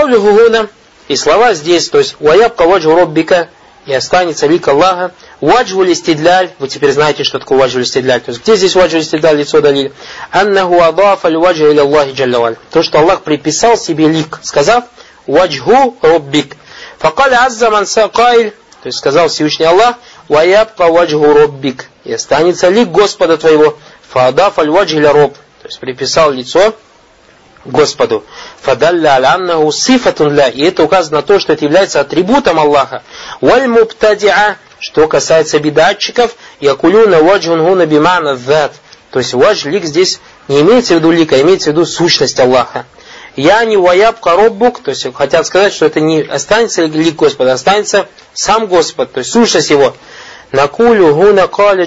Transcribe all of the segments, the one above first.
Вакаулюху гуна, и слова здесь, то есть, ваябка ваджу роббика, и останется лик Аллаха. Ваджу листидляль, вы теперь знаете, что такое ваджу листидляль. То есть, где здесь ваджу листидляль, лицо далили? Аннаху адафа ваджу или Аллахи джаллаваль. То, что Аллах приписал себе лик, сказав, ваджху роббик. Факаля азза манса каиль, то есть сказал Всевышний Аллах, ваябка ваджху роббик. И останется лик Господа твоего. Фаадаф аль ваджи роб. То есть приписал лицо Господу. Фадалля аляннаху сифатун ля. И это указано на то, что это является атрибутом Аллаха. Валь муптадиа. Что касается бедатчиков, якулюна ваджун гуна бимана зат. То есть вадж лик здесь не имеется в виду лика, а имеется в виду сущность Аллаха. Я не ваябка роббук, то есть хотят сказать, что это не останется лик Господа, останется сам Господь, то есть сущность Его. Накулю гуна каля.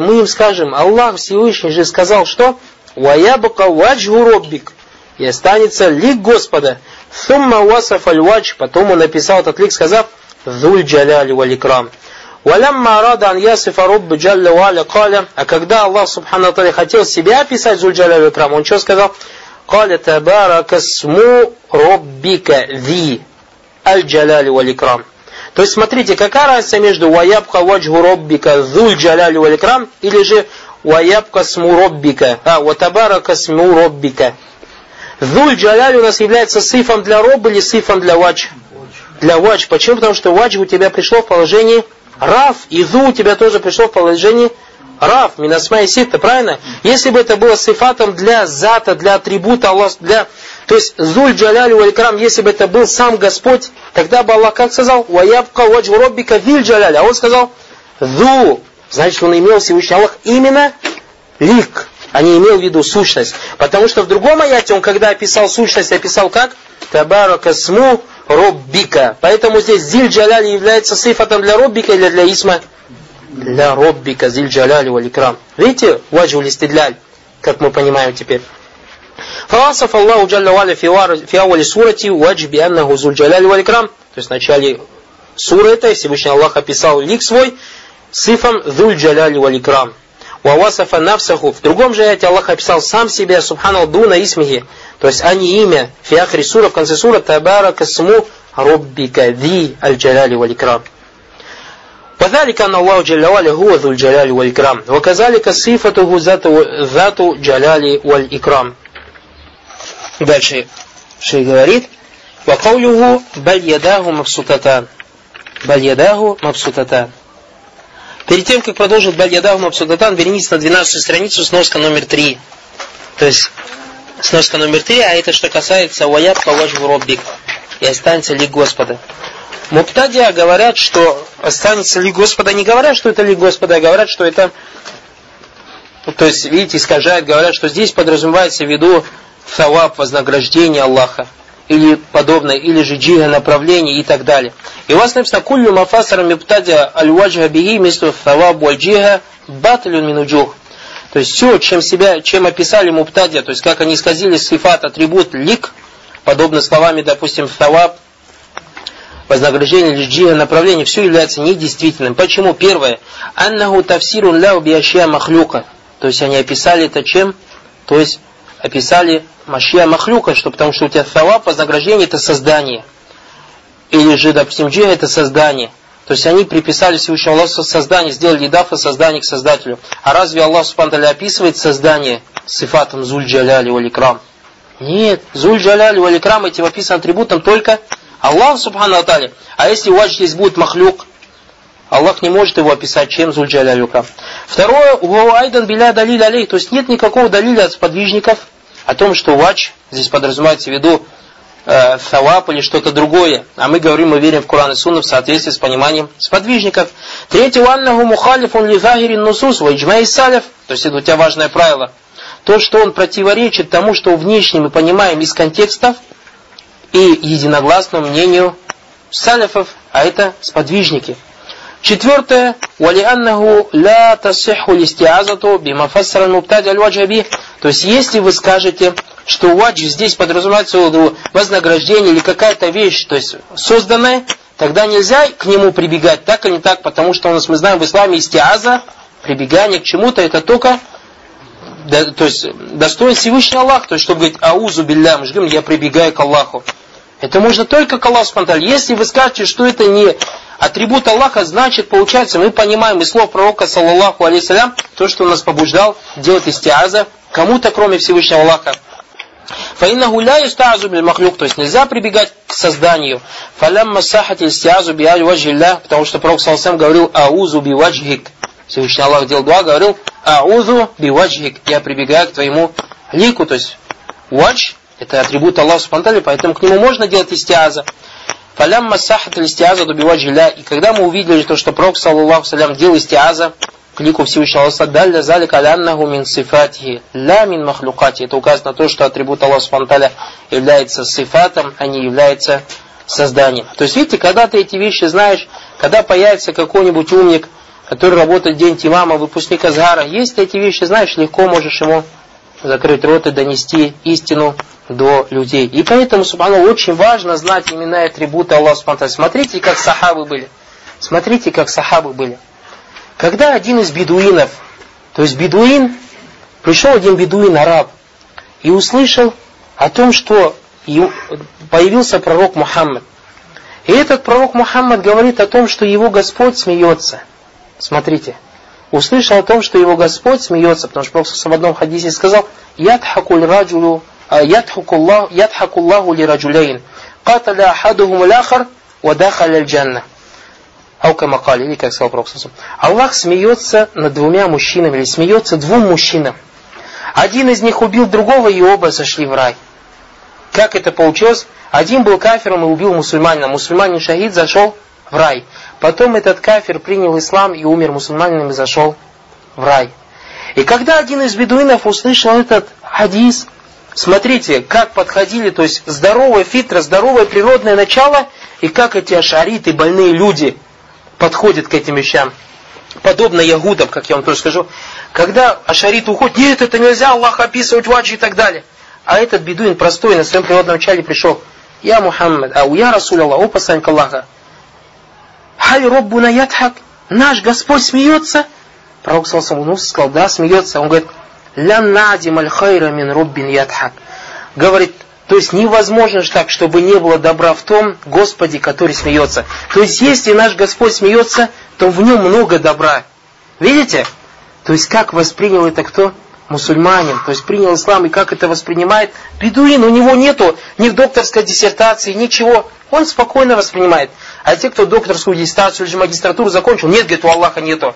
Мы им скажем, Аллах Всевышний же сказал, что? Ваябка ваджгу роббик и останется лик Господа. Сумма васаф аль потом он написал этот лик, сказав, Зуль джаляли валикрам. Валямма арада ан ясифа рубб джалля валя каля, а когда Аллах Субхану Таля хотел себя описать Зуль джаляли валикрам, он что сказал? Каля табарака сму роббика ви аль джаляли валикрам. То есть смотрите, какая разница между ваябка ваджгу роббика зуль джаляли валикрам или же ваябка сму роббика, а ватабарака сму роббика. Зуль Джаляль у нас является сифом для роб или сифом для вадж? Для вадж. Почему? Потому что вадж у тебя пришло в положении раф, и зу у тебя тоже пришло в положении раф, минасма и сифта, правильно? Если бы это было сифатом для зата, для атрибута Аллаха, для... То есть зуль джалялю валикрам, если бы это был сам Господь, тогда бы Аллах как сказал? Ваябка ваджу роббика виль джаляль. А он сказал зу. Значит, он имел Всевышний Аллах именно лик а не имел в виду сущность. Потому что в другом аяте он, когда описал сущность, описал как? Табарака сму роббика. Поэтому здесь зиль джаляли является сифатом для роббика или для исма? Для роббика, зиль джаляли валикрам. Видите, ваджу листидляль, как мы понимаем теперь. فوصف الله جل وعلا في أول سورة وجه بأنه ذو الجلال والإكرام то есть в начале суры этой Всевышний Аллах описал лик свой сифом ذو الجلال والإكرام Вавасафа нафсаху. В другом же аяте Аллах описал сам себя, субханал дуна исмихи. То есть, а не имя. Фиахри сура, в конце сура, табарака сму роббика ди аль-джаляли валикрам. وذلك أن الله جل وعلا هو ذو الجلال والإكرام وكذلك صفته ذات, ذات جلال والإكرام Дальше шейх говорит وقوله بل يداه مبسوطتان بل يداه مبسوطتان Перед тем, как продолжить Бальядаху Мабсудатан, вернитесь на 12 страницу, сноска номер 3. То есть, сноска номер 3, а это что касается Ваяб Паважву Роббик. И останется ли Господа. Муптадия говорят, что останется ли Господа, не говорят, что это ли Господа, а говорят, что это, то есть, видите, искажают, говорят, что здесь подразумевается в виду саваб, вознаграждение Аллаха или подобное, или же джига направление и так далее. И у вас написано «Куллю мафасара мибтадя аль-ваджха бихи мислу тавабу аль-джига батлюн минуджух». То есть все, чем себя, чем описали муптадия, то есть как они исказили сифат, атрибут, лик, подобно словами, допустим, таваб, вознаграждение или джига направление, все является недействительным. Почему? Первое. Аннаху тавсирун ляу биашья махлюка. То есть они описали это чем? То есть описали Машия Махлюка, что потому что у тебя саваб, вознаграждение это создание. Или же, допустим, джига это создание. То есть они приписали Всевышнему Аллаху создание, сделали дафа создание к Создателю. А разве Аллах Субхану описывает создание сифатом Зуль Джаляли Валикрам? Нет, Зуль Джаляли Валикрам этим описан атрибутом только Аллах Субхану Атали. А если у вас здесь будет махлюк, Аллах не может его описать, чем Зуль Джаляли Валикрам. Второе, у Айдан Биля Далиль Алей, то есть нет никакого далиля от сподвижников, о том, что вач, здесь подразумевается в виду э, савап или что-то другое. А мы говорим, мы верим в Коран и Сунну в соответствии с пониманием сподвижников. Третье, ваннаху мухалифун ли захирин нусус ва иджма салев. То есть это у тебя важное правило. То, что он противоречит тому, что внешне мы понимаем из контекстов и единогласному мнению салифов, а это сподвижники. Четвертое, валианнаху ля тасиху листиазату бимафассара мубтади аль То есть, если вы скажете, что вадж здесь подразумевается вознаграждение или какая-то вещь, то есть созданная, тогда нельзя к нему прибегать так или не так, потому что у нас мы знаем в исламе истиаза, прибегание к чему-то, это только да, то есть достоин Всевышний Аллах, то есть чтобы говорить аузу билля, мы я прибегаю к Аллаху. Это можно только к Аллаху Если вы скажете, что это не атрибут Аллаха, значит, получается, мы понимаем из слов пророка, саллаллаху алейсалям, то, что он нас побуждал делать истиаза кому-то, кроме Всевышнего Аллаха. Ля юстазу биль махлюк, то есть нельзя прибегать к созданию. Фалямма сахат истиазу би аль потому что Пророк Салсам говорил аузу би ваджхик. Всевышний Аллах делал дуа, говорил аузу би ваджхик, я прибегаю к твоему лику, то есть вадж, это атрибут Аллаха Субтитры, поэтому к нему можно делать истиаза. Фалямма сахат истиаза би ваджхилля, и когда мы увидели то, что Пророк, саллаллаху салям, делал истиаза, к лику Всевышнего Аллаха, далля залика аляннаху мин сифатихи, ля мин махлюкати. Это указано на то, что атрибут Аллаха Субтитры является сифатом, а не является созданием. То есть, видите, когда ты эти вещи знаешь, когда появится какой-нибудь умник, который работает день тимама, выпускник Азгара, если эти вещи знаешь, легко можешь ему закрыть рот и донести истину до людей. И поэтому, субхану, очень важно знать имена и атрибуты Аллаха Субхану. Смотрите, как сахабы были. Смотрите, как сахабы были. Когда один из бедуинов, то есть бедуин, пришел один бедуин, араб, и услышал о том, что появился пророк Мухаммад. И этот пророк Мухаммад говорит о том, что его Господь смеется. Смотрите. Услышал о том, что его Господь смеется, потому что Пророк в одном хадисе сказал, «Ядхакуль а, ядхакуллаху ли раджулейн, каталя ахадухум ляхар, вадахаля аль-джанна». Аукамакали, или как сказал Пророк Аллах смеется над двумя мужчинами, или смеется двум мужчинам. Один из них убил другого, и оба зашли в рай. Как это получилось? Один был кафиром и убил мусульманина. Мусульманин шахид зашел в рай. Потом этот кафир принял ислам и умер мусульманином и зашел в рай. И когда один из бедуинов услышал этот хадис, смотрите, как подходили, то есть здоровая фитра, здоровое природное начало, и как эти ашариты, больные люди – подходит к этим вещам. Подобно ягудам, как я вам тоже скажу. Когда ашарит уходит, нет, это нельзя, Аллах описывать ваджи и так далее. А этот бедуин простой на своем природном начале пришел. Я Мухаммад, ау я Расуль Аллах, о посланник Аллаха. Хай Роббуна ятхак, наш Господь смеется. Пророк Салсам сказал, да, смеется. Он говорит, ля надим аль хайра мин роббин ятхак. Говорит, то есть невозможно же так, чтобы не было добра в том Господе, который смеется. То есть если наш Господь смеется, то в нем много добра. Видите? То есть как воспринял это кто? Мусульманин. То есть принял ислам и как это воспринимает? Бедуин, у него нету ни докторской диссертации, ничего. Он спокойно воспринимает. А те, кто докторскую диссертацию или магистратуру закончил, нет, говорит, у Аллаха нету.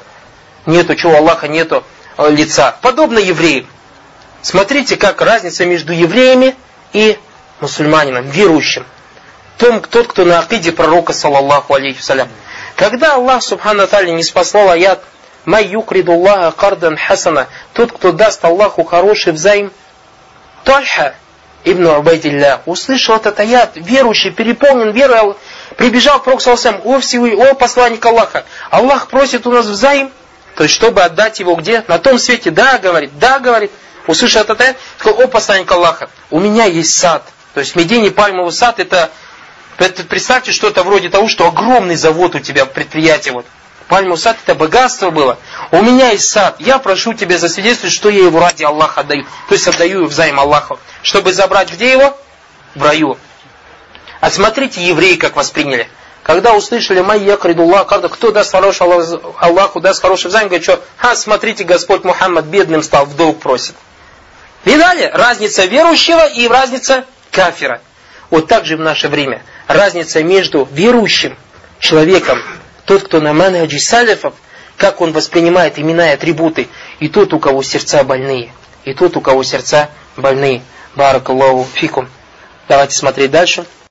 Нету, чего у Аллаха нету лица. Подобно евреям. Смотрите, как разница между евреями и мусульманином, верующим. Том, тот, кто на акиде пророка, саллаллаху алейхи салям. Когда Аллах, субхану тали, не спаслал аят «Май юкридуллаха кардан хасана» Тот, кто даст Аллаху хороший взаим, Тальха ибн Убайдилля услышал этот аят, верующий, переполнен верой, прибежал к Пророку о Всевышний, о посланник Аллаха, Аллах просит у нас взаим, то есть чтобы отдать его где? На том свете, да, говорит, да, говорит, услышал этот аят, сказал, о посланник Аллаха, у меня есть сад. То есть в Медине пальмовый сад это, представьте, что это вроде того, что огромный завод у тебя, предприятие вот. Пальмовый сад это богатство было. У меня есть сад, я прошу тебя засвидетельствовать, что я его ради Аллаха отдаю. То есть отдаю его взаим Аллаху. Чтобы забрать где его? В раю. А смотрите, евреи как восприняли. Когда услышали «Май якридуллах», когда кто даст хороший Аллаху, даст хороший взаим, говорит, что «Ха, смотрите, Господь Мухаммад бедным стал, в долг просит». Видали? Разница верующего и разница кафира. Вот так же в наше время. Разница между верующим человеком, тот, кто на манхаджи салифов, как он воспринимает имена и атрибуты, и тот, у кого сердца больные. И тот, у кого сердца больные. Баракаллаху фикум. Давайте смотреть дальше.